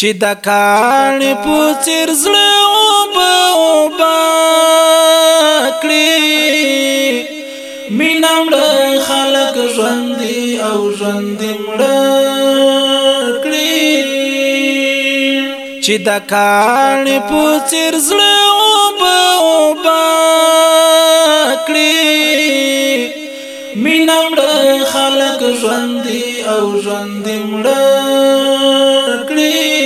چې د کان په سر زړه او په وبکړي مینم خلق ژوند او ژوند مړکړي چې د کان په سر زړه او په وبکړي مینم خلق ژوند او ژوند مړ کړی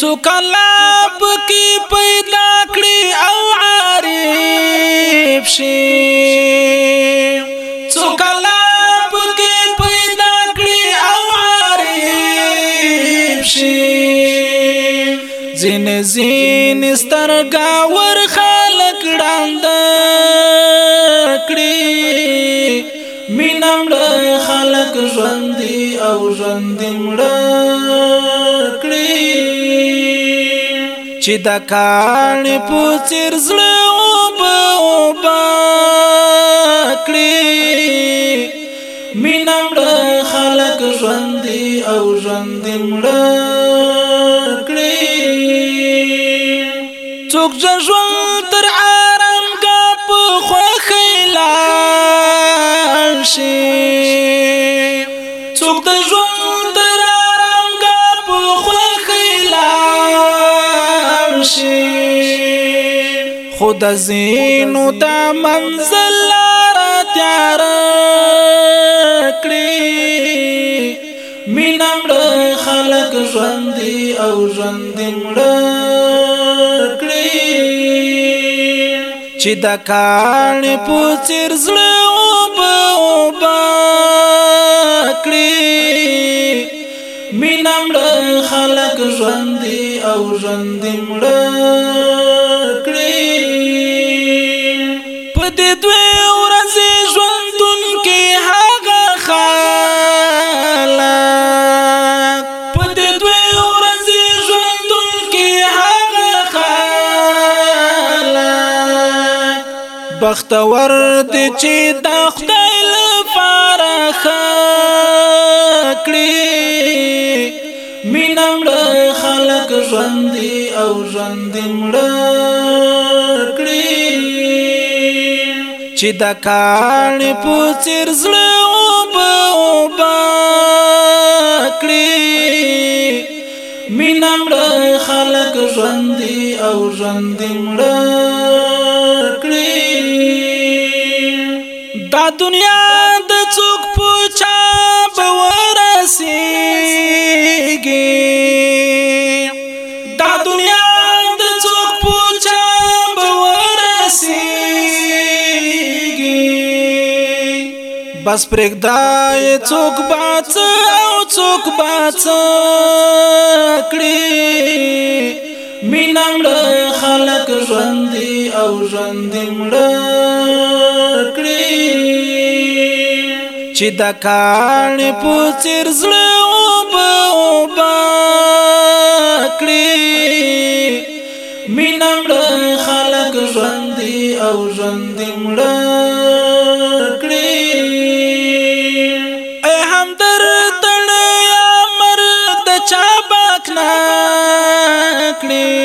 څو کلاب کی پیدا کړی او عارف شي څو کلاب کی پیدا کړی او عارف شي زین زین سترګا ورخ مینم له خلق ژوند او ژوند مړ کړی چې د کان په چیر زړه او با کړی مینم له خلق ژوند او ژوند مړ کړی څوک ژوند شي څوک د ژوند تر رنګا په خوخي لار شي خود زینو د منزل را تیار کړی مینم خلق ژوند او ژوند مړ کړی چې د کان په چیر زړه کړی مینم له خلق ژوند او ژوند مړ کړی په دې دوه ورځې ژوندون کې هغه خلق په دې دوه ورځې ژوندون کې هغه خلق بختور دې چې د خدای خکړي مینم له خلق ژوند او ژوند مړ کړي چې د کان په چیر زړه او با کړي مینم له خلق ژوند او ژوند مړ دنیا د څوک پوچا به ورسیږي دا دنیا د څوک پوچا به ورسیږي بس پرګدای څوک باڅ او څوک باڅ کړی مینمړه خلق ژوند او ژوند مړه کړی چې د کاڼې په څیر زړه اوبه اوبه کړي مینه مړه خلک ژوندي او ژوندي مړه کړي ای همدر تړ یا مر د چا باک نه کړي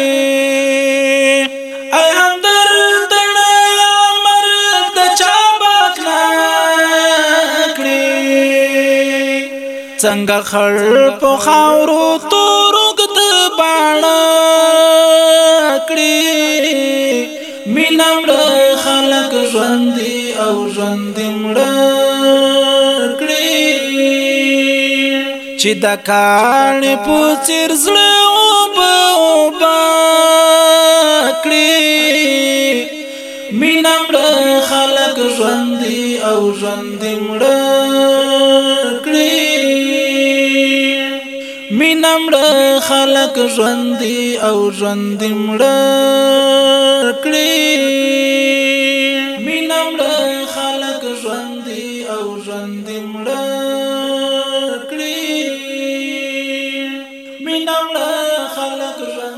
څنګه خړ په خاورو تورګ د باڼ کړی مینمړ خلک ژوند او ژوند مړ کړی چې د کان په چیر زړه او با کړی مینمړ خلک ژوند او ژوند مړ وینم ر خلق ژوند او ژوند مړ کړی وینم ر خلق ژوند او ژوند مړ کړی وینم ر خلق ژوند